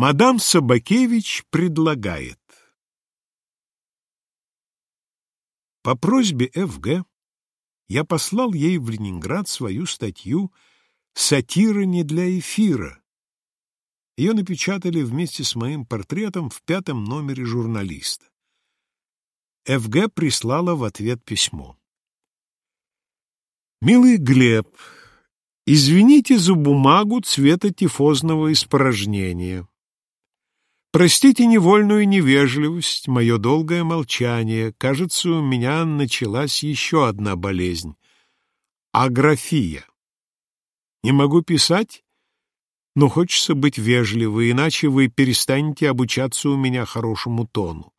Мадам Собакевич предлагает. По просьбе ФГ я послал ей в Ленинград свою статью «Сатира не для эфира». Ее напечатали вместе с моим портретом в пятом номере журналиста. ФГ прислала в ответ письмо. «Милый Глеб, извините за бумагу цвета тифозного испражнения. Простите невольную невежливость, мое долгое молчание. Кажется, у меня началась еще одна болезнь — аграфия. Не могу писать, но хочется быть вежливой, иначе вы перестанете обучаться у меня хорошему тону.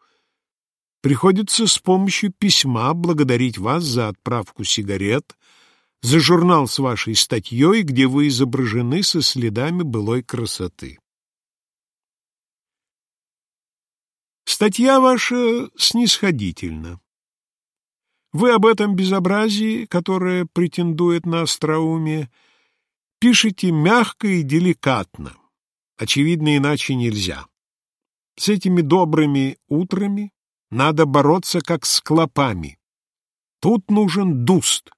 Приходится с помощью письма благодарить вас за отправку сигарет, за журнал с вашей статьей, где вы изображены со следами былой красоты. Статья ваша снисходительна. Вы об этом безобразии, которое претендует на остроумие, пишете мягко и деликатно. Очевидно, иначе нельзя. С этими добрыми утрами надо бороться как с клопами. Тут нужен дуст.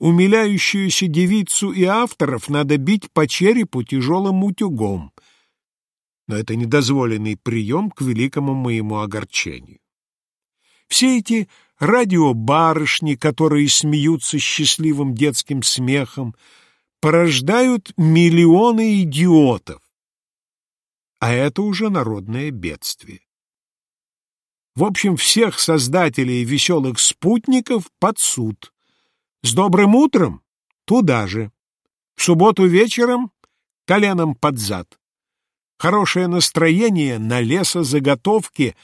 Умиляющуюся девицу и авторов надо бить по черепу тяжелым утюгом — но это недозволенный прием к великому моему огорчению. Все эти радиобарышни, которые смеются счастливым детским смехом, порождают миллионы идиотов. А это уже народное бедствие. В общем, всех создателей веселых спутников под суд. С добрым утром туда же. В субботу вечером коленом под зад хорошее настроение на лесозаготовке,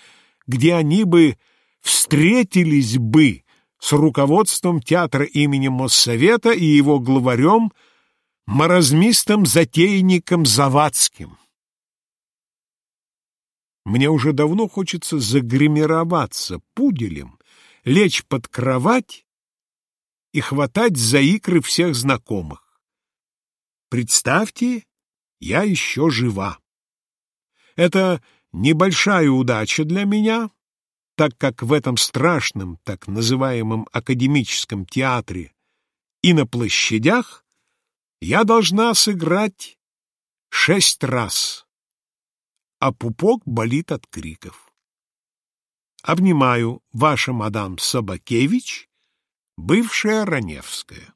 где они бы встретились бы с руководством театра имени Моссовета и его главарем, маразмистом затейником Завадским. Мне уже давно хочется загримироваться пуделем, лечь под кровать и хватать за икры всех знакомых. Представьте, я еще жива. Это небольшая удача для меня, так как в этом страшном, так называемом академическом театре и на площадях я должна сыграть шесть раз, а пупок болит от криков. Обнимаю, ваша мадам Собакевич, бывшая Раневская.